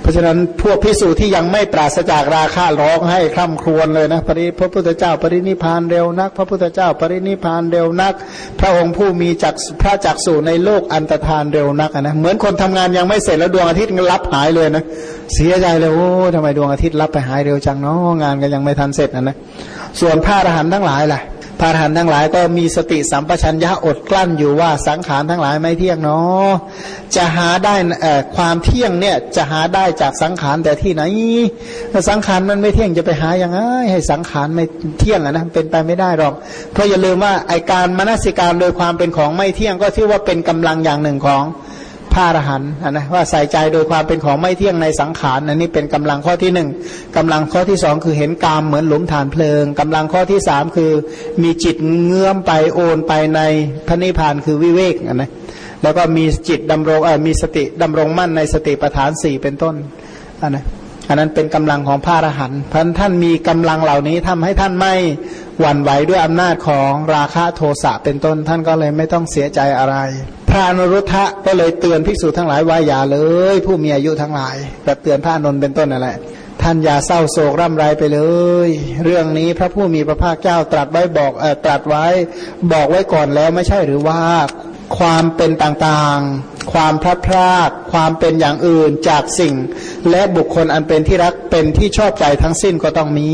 เพราะฉะนั้นพวกพิสูจน์ที่ยังไม่ปราศจากราคาร้องให้คร่ำครวญเลยนะ ปริพระพุทธเจ้าปรินิพานเร็วนัก พระพุทธเจ้าปรินิพานเร็วนัก พระองค์ผู้มีจักพระจักสู่ในโลกอันตรธานเร็วนักนะเหมือนคนทำงานยังไม่เสร็จแล้วดวงอาทิตย์รับหายเลยนะเสียใจเลยโอ้ทำไมดวงอาทิตย์รับไปหายเร็วจังเนาะงานก็ยังไม่ทันเสร็จนะนะส่วนพระอรหันต์ทั้งหลายล่ะ พระอรหันต์ทั้งหลายก็มีสติสัมปชัญญะอดกลั้นอยู่ว่าสังขารทั้งหลายไม่เที่ยงเนาะจะหาได้ความเที่ยงเนี่ยจะหาได้จากสังขารแต่ที่ไหนสังขารมันไม่เที่ยงจะไปหายังไงให้สังขารไม่เที่ยงนะเป็นไปไม่ได้หรอก เพราะอย่าลืมว่าไอการมนสิการโดยความเป็นของไม่เที่ยงก็ชื่อว่าเป็นกำลังอย่างหนึ่งของ พระอรหันต์นะว่าใส่ใจโดยความเป็นของไม่เที่ยงในสังขารอันนี้เป็นกำลังข้อที่หนึ่งกำลังข้อที่สองคือเห็นกามเหมือนหลุมฐานเพลิงกำลังข้อที่สามคือมีจิตเงื่อมไปโอนไปในพระนิพพานคือวิเวกนะแล้วก็มีจิตดำรงมีสติดำรงมั่นในสติปัฏฐานสี่เป็นต้นอันนะอันนั้นเป็นกำลังของพระอรหันต์พันท่านมีกำลังเหล่านี้ทำให้ท่านไม่หวั่นไหวด้วยอำนาจของราคะโทสะเป็นต้น ท่านก็เลยไม่ต้องเสียใจอะไร พระนรุทธะก็เลยเตือนภิกษุทั้งหลายว่าอย่าเลย ผู้มีอายุทั้งหลายแบบเตือนพระนนท์เป็นต้นนั่นแหละท่านอย่าเศร้าโศกร่ำไรไปเลย เรื่องนี้พระผู้มีพระภาคเจ้าตรัสไว้บอกเออตรัสไว้บอกไว้ก่อนแล้วไม่ใช่หรือว่าความเป็นต่างๆ ความพลาดพลาดความเป็นอย่างอื่นจากสิ่ง และบุคคลอันเป็นที่รักเป็นที่ชอบใจทั้งสิ้นก็ต้องมี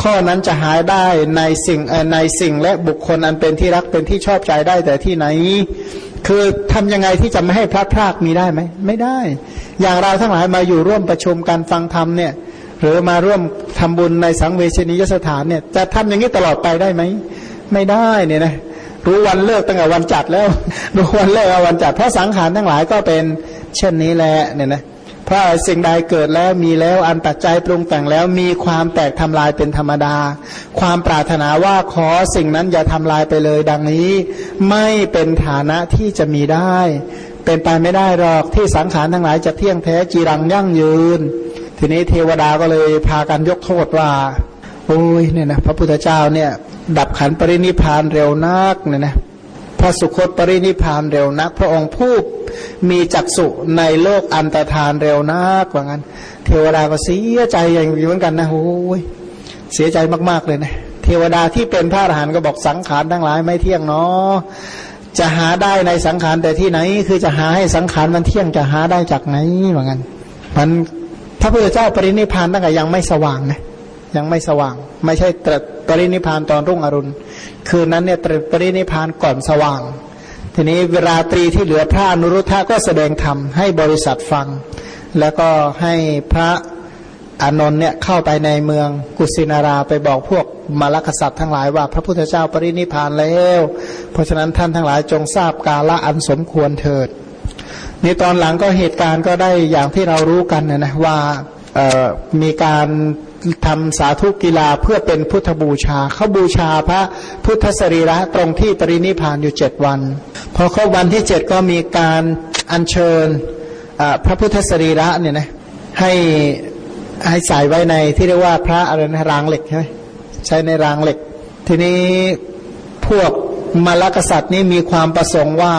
ข้อนั้นจะหายได้ในสิ่งในสิ่งและบุคคลอันเป็นที่รักเป็นที่ชอบใจได้แต่ที่ไหน คือทำยังไงที่จะไม่ให้พลาดพลาดมีได้ไหมไม่ได้ อย่างเราทั้งหลายมาอยู่ร่วมประชุมการฟังธรรมเนี่ย หรือมาร่วมทำบุญในสังเวชนียสถานเนี่ย จะทำอย่างนี้ตลอดไปได้ไหมไม่ได้เนี่ยนะรู้วันเลิกตั้งแต่วันจัดแล้วรู้วันเลิกเอาวันจัดเพราะสังขารทั้งหลายก็เป็นเช่นนี้แหละเนี่ยนะ เพราะสิ่งใดเกิดแล้วมีแล้วอันปัจจัยปรุงแต่งแล้วมีความแตกทำลายเป็นธรรมดา ความปรารถนาว่าขอสิ่งนั้นอย่าทำลายไปเลย ดังนี้ ไม่เป็นฐานะที่จะมีได้ เป็นไปไม่ได้หรอกที่สังขารทั้งหลายจะเที่ยงแท้จีรังยั่งยืน ทีนี้เทวดาก็เลยพากันยกโทษว่า โอ้ยเนี่ยนะพระพุทธเจ้าเนี่ย ดับขันปรินิพานเร็วนักเนี่ยนะ พระสุคตปรินิพานเร็วนัก พระองค์ผู้มีจักสุในโลกอันตรธานเร็วนักว่างั้น เทวดาก็เสียใจอย่างเหมือนกันนะโอ้ยเสียใจมากๆเลยนะเทวดาที่เป็นพระอรหันต์ก็บอกสังขารทั้งหลายไม่เที่ยงเนาะจะหาได้ในสังขารแต่ที่ไหน คือจะหาให้สังขารมันเที่ยงจะหาได้จากไหนว่างั้นมันพระพุทธเจ้าปรินิพานตั้งแต่ยังไม่สว่างนะยังไม่สว่าง ไม่ใช่ตรัส ปรินิพานตอนรุ่งอรุณ คืนนั้นเนี่ยปรินิพานก่อนสว่าง ทีนี้เวลาตรีที่เหลือพระอนุรุทธะก็แสดงธรรมให้บริษัทฟัง แล้วก็ให้พระอานนท์เนี่ยเข้าไปในเมืองกุสินาราไปบอกพวกมาลกษัตริย์ทั้งหลายว่าพระพุทธเจ้าปรินิพานแล้ว เพราะฉะนั้นท่านทั้งหลายจงทราบกาละอันสมควรเถิดนี่ตอนหลังก็เหตุการณ์ก็ได้อย่างที่เรารู้กันนะนะว่ามีการ ทำสาธุกีฬาเพื่อเป็นพุทธบูชาเขาบูชาพระพุทธสรีระตรงที่ปรินิพานอยู่เจ็ดวัน พอครบวันที่เจ็ดก็มีการอัญเชิญพระพุทธสรีระเนี่ยนะให้ให้ใส่ไว้ในที่เรียกว่าพระอะไรนะรางเหล็กใช่ไหมใช้ในรางเหล็ก ทีนี้พวกมรรคษัตริย์นี่มีความประสงค์ว่า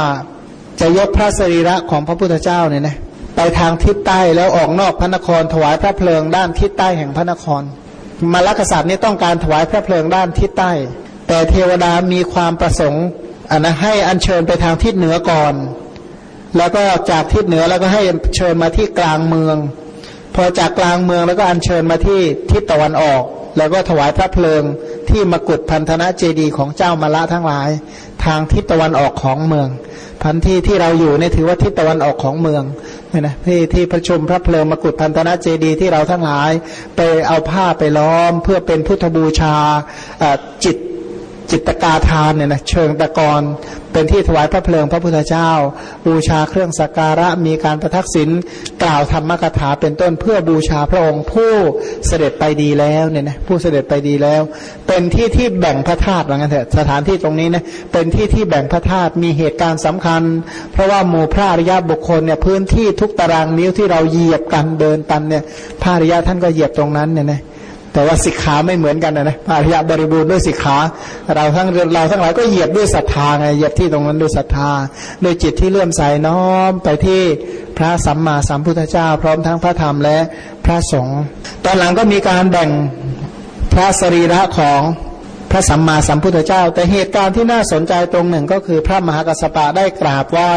จะยกพระสรีระของพระพุทธเจ้าเนี่ยนะ ไปทางทิศใต้แล้วออกนอกพระนครถวายพระเพลิงด้านทิศใต้แห่งพระนคร มรรคษัตริย์นี่ต้องการถวายพระเพลิงด้านทิศใต้ แต่เทวดามีความประสงค์อันนะให้อัญเชิญไปทางทิศเหนือก่อน แล้วก็จากทิศเหนือแล้วก็ให้เชิญมาที่กลางเมือง พอจากกลางเมืองแล้วก็อัญเชิญมาที่ทิศตะวันออก แล้วก็ถวายพระเพลิงที่มกุฏพันธนะเจดีของเจ้ามาละทั้งหลาย ทางทิศตะวันออกของเมือง พันที่ที่เราอยู่นี่ถือว่าทิศตะวันออกของเมือง เนี่ยนะที่ที่ประชุมพระเพลิงมกุฏพันธนะเจดีที่เราทั้งหลาย ไปเอาผ้าไปล้อม เพื่อเป็นพุทธบูชาจิต จิตกาทานเนี่ยนะเชิงตะกอนเป็นที่ถวายพระเพลิงพระพุทธเจ้า บูชาเครื่องสักการะมีการประทักษิณกล่าวธรรมกถาเป็นต้นเพื่อบูชาพระองค์ผู้เสด็จไปดีแล้วเนี่ยนะผู้เสด็จไปดีแล้ว เป็นที่ที่แบ่งพระธาตุว่างั้นเถอะสถานที่ตรงนี้นะเป็นที่ที่แบ่งพระธาตุมีเหตุการณ์สำคัญ เพราะว่าหมู่พระอริยบุคคลเนี่ยพื้นที่ทุกตารางนิ้วที่เราเหยียบกันเดินกันเนี่ยพระอริยท่านก็เหยียบตรงนั้นเนี่ยนะ แต่ว่าสิกขาไม่เหมือนกันนะนะอริยบริบูรณ์ด้วยสิกขา เราทั้งเราทั้งหลายก็เหยียบด้วยศรัทธาไงเหยียบที่ตรงนั้นด้วยศรัทธาด้วยจิตที่เลื่อมใสน้อมไปที่พระสัมมาสัมพุทธเจ้า พร้อมทั้งพระธรรมและพระสงฆ์ตอนหลังก็มีการแบ่งพระสรีระของพระสัมมาสัมพุทธเจ้า แต่เหตุการณ์ที่น่าสนใจตรงหนึ่งก็คือพระมหากัสปะได้กราบไหว้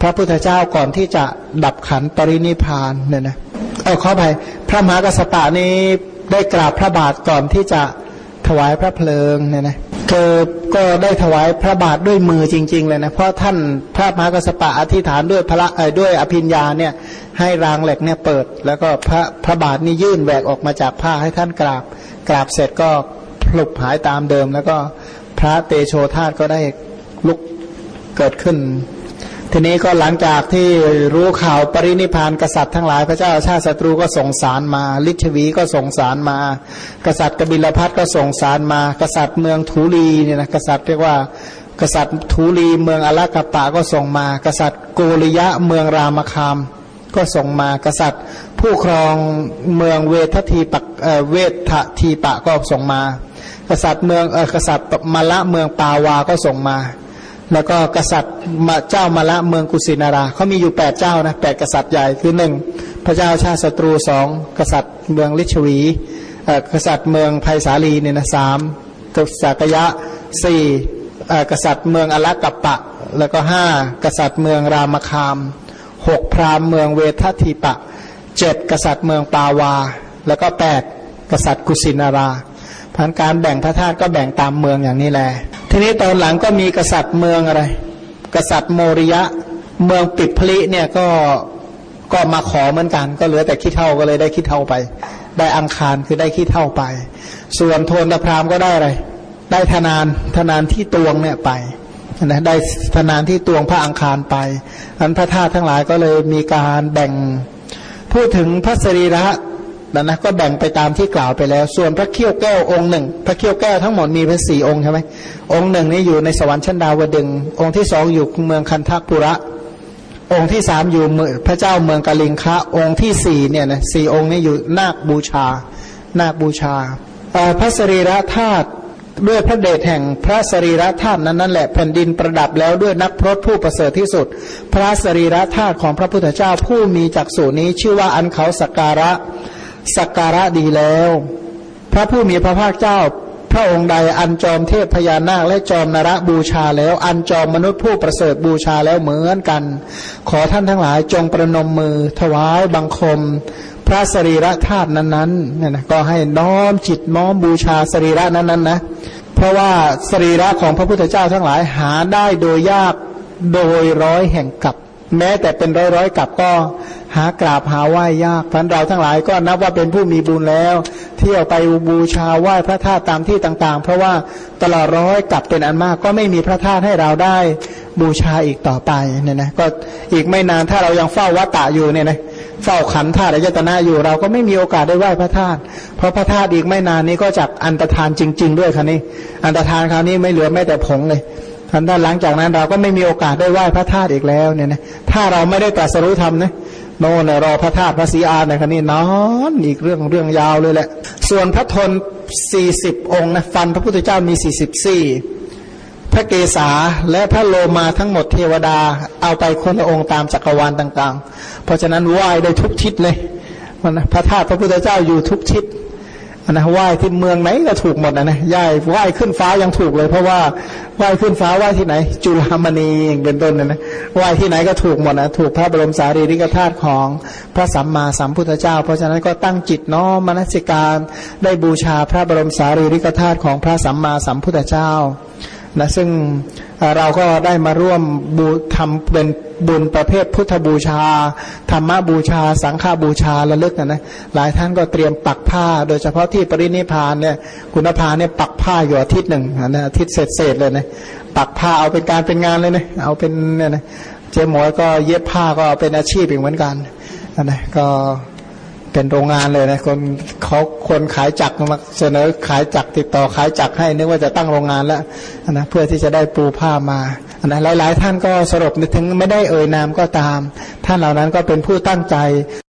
พระพุทธเจ้าก่อนที่จะดับขันปรินิพานเนี่ยนะเออขอไปพระมหากัสปะนี้ ได้กราบพระบาทก่อนที่จะถวายพระเพลิงเนี่ยนะคือก็ได้ถวายพระบาทด้วยมือจริง ๆ เลยนะ เพราะท่านพระมหากสปะอธิษฐานด้วยพระด้วยอภิญญาเนี่ยให้รางเหล็กเนี่ยเปิด แล้วก็พระพระบาทนี่ยื่นแหวกออกมาจากผ้าให้ท่านกราบ กราบเสร็จก็พลุบหายตามเดิม แล้วก็พระเตโชธาตก็ได้ลุกเกิดขึ้น ทีนี้ก็หลังจากที่รู้ข่าวปรินิพานกษัตริย์ทั้งหลายพระเจ้าชาติศัตรูก็ส่งสารมา ลิชวีก็ส่งสารมา กษัตริย์กบิลพัทก็ส่งสารมา กษัตริย์เมืองทูลีเนี่ยนะกษัตริย์เรียกว่ากษัตริย์ทูลีเมืองอลากปะก็ส่งมา กษัตริย์โกริยะเมืองรามคาม ก็ส่งมากษัตริย์ ผู้ครองเมืองเวททีปะเวททีปะก็ส่งมา กษัตริย์เมืองกษัตริย์มละเมืองปาวาก็ส่งมา แล้วก็กษัตริย์มาเจ้ามาละเมืองกุสินาราเขามีอยู่แปดเจ้านะแปดกษัตริย์ใหญ่คือหนึ่งพระเจ้าชาติศัตรูสองกษัตริย์เมืองลิชวีกษัตริย์เมืองไพศาลีเนี่ยนะสามกษัตริยะสี่กษัตริย์เมืองอลักกัปปะ แล้วก็ห้ากษัตริย์เมืองรามคามหกพราหมณ์เมืองเวททีปะเจ็ดกษัตริย์เมืองปาวา แล้วก็แปดกษัตริย์กุสินารา พันการแบ่งพระธาตุก็แบ่งตามเมืองอย่างนี้แหละทีนี้ตอนหลังก็มีกษัตริย์เมืองอะไร กษัตริย์โมริยะ เมืองปิดพลิเนี่ยก็ก็มาขอเหมือนกัน ก็เหลือแต่ขี้เท่าก็เลยได้ขี้เท่าไป ได้อังคารคือได้ขี้เท่าไป ส่วนโทนตะพรามก็ได้อะไร ได้ธนานธนานที่ตวงเนี่ยไปนะได้ธนานที่ตวงพระอังคารไปอันพระธาตุทั้งหลายก็เลยมีการแบ่งพูดถึงพระสรีระ นั่นะก็แบ่งไปตามที่กล่าวไปแล้ว ส่วนพระเขี้ยวแก้วองค์หนึ่ง พระเขี้ยวแก้วทั้งหมดมีพระสี่องค์ใช่ไหมองค์หนึ่งนี่อยู่ในสวรรค์ชั้นดาวดึง องค์ที่สองอยู่เมืองคันทปุระ องค์ที่สามอยู่พระเจ้าเมืองกาลิงคะองค์ที่สี่เนี่ยนะสี่องค์นี้อยู่นาคบูชา นาคบูชาพระสรีระธาตุด้วยพระเดชแห่งพระสรีระธาตุนั้นนั่นแหละแผ่นดินประดับแล้วด้วยนักพรตผู้ประเสริฐที่สุด พระสรีระธาตุของพระพุทธเจ้าผู้มีจักษุนี้ชื่อว่าอันเขาสการะ สักการะดีแล้ว พระผู้มีพระภาคเจ้า พระองค์ใดอันจอมเทพพญานาคและจอมนระบูชาแล้ว อันจอมมนุษย์ผู้ประเสริฐบูชาแล้วเหมือนกัน ขอท่านทั้งหลายจงประนมมือ ถวายบังคม พระสรีระธาตุนั้นๆเนี่ยนะก็ให้น้อมจิตน้อมบูชาสรีระนั้นๆนะเพราะว่าสรีระของพระพุทธเจ้าทั้งหลายหาได้โดยยากโดยร้อยแห่งกับ แม้แต่เป็นร้อยร้อยกับก็หากราบหาไหว้ยากพันเราทั้งหลายก็นับว่าเป็นผู้มีบุญแล้ว เที่ยวไปบูชาไหว้พระธาตุตามที่ต่างๆ เพราะว่าตลอดร้อยกับเป็นอันมากก็ไม่มีพระธาตุให้เราได้บูชาอีกต่อไปเนี่ยนะก็อีกไม่นานถ้าเรายังเฝ้าวัตตะอยู่เนี่ยนะเฝ้าขันธาตุอายตนะอยู่เราก็ไม่มีโอกาสได้ไหว้พระธาตุเพราะพระธาตุอีกไม่นานนี้ก็จักอันตรธานจริง ๆ ด้วยคันนี้ อันตรธานคราวนี้ไม่เหลือแม้แต่ผงเลย ทันถ้าหลังจากนั้นเราก็ไม่มีโอกาสได้ไหว้พระธาตุอีกแล้วเนี่ยนะถ้าเราไม่ได้ตรัสรู้ธรรมนะโน่นรอพระธาตุพระศรีอานในคันนี้นอนอีกเรื่องเรื่องยาวเลยแหละ ส่วนพระทนสี่สิบองค์นะฟันพระพุทธเจ้ามีสี่สิบสี่พระเกศาและพระโลมาทั้งหมดเทวดาเอาไปคนละองค์ตามจักรวาลต่าง ๆ เพราะฉะนั้นไหว้ได้ทุกทิศเลยมันพระธาตุพระพุทธเจ้าอยู่ทุกทิศ นะไหว้ที่เมืองไหนก็ถูกหมดนะนะย่ายไหว้ขึ้นฟ้ายังถูกเลย เพราะว่าไหว้ขึ้นฟ้าไหว้ที่ไหน จุลามณีเป็นต้นนะนะไหว้ที่ไหนก็ถูกหมดนะถูกพระบรมสารีริกธาตุของพระสัมมาสัมพุทธเจ้า เพราะฉะนั้นก็ตั้งจิตน้อมมนสิการได้บูชาพระบรมสารีริกธาตุของพระสัมมาสัมพุทธเจ้า นะซึ่งเราก็ได้มาร่วมบูทำเป็นบุญประเภทพุทธบูชา ธรรมบูชา สังฆบูชาระลึกนะนะหลายท่านก็เตรียมปักผ้า โดยเฉพาะที่ปรินิพานเนี่ยคุณภาเนี่ยปักผ้าอยู่อาทิตย์หนึ่งนะอาทิตย์เศษๆเลยนะปักผ้าเอาเป็นการเป็นงานเลยนะเอาเป็นเนี่ยนะเจ๊หมวยก็เย็บผ้าก็เอาเป็นอาชีพอีกเหมือนกันนะก็ เป็นโรงงานเลยนะคนเขาคนขายจักรมาเสนอขายจักรติดต่อขายจักรให้นึกว่าจะตั้งโรงงานแล้วนะเพื่อที่จะได้ปูผ้ามานะหลาย ๆ ท่านก็สรุปถึงไม่ได้เอ่ยนามก็ตาม ท่านเหล่านั้นก็เป็นผู้ตั้งใจ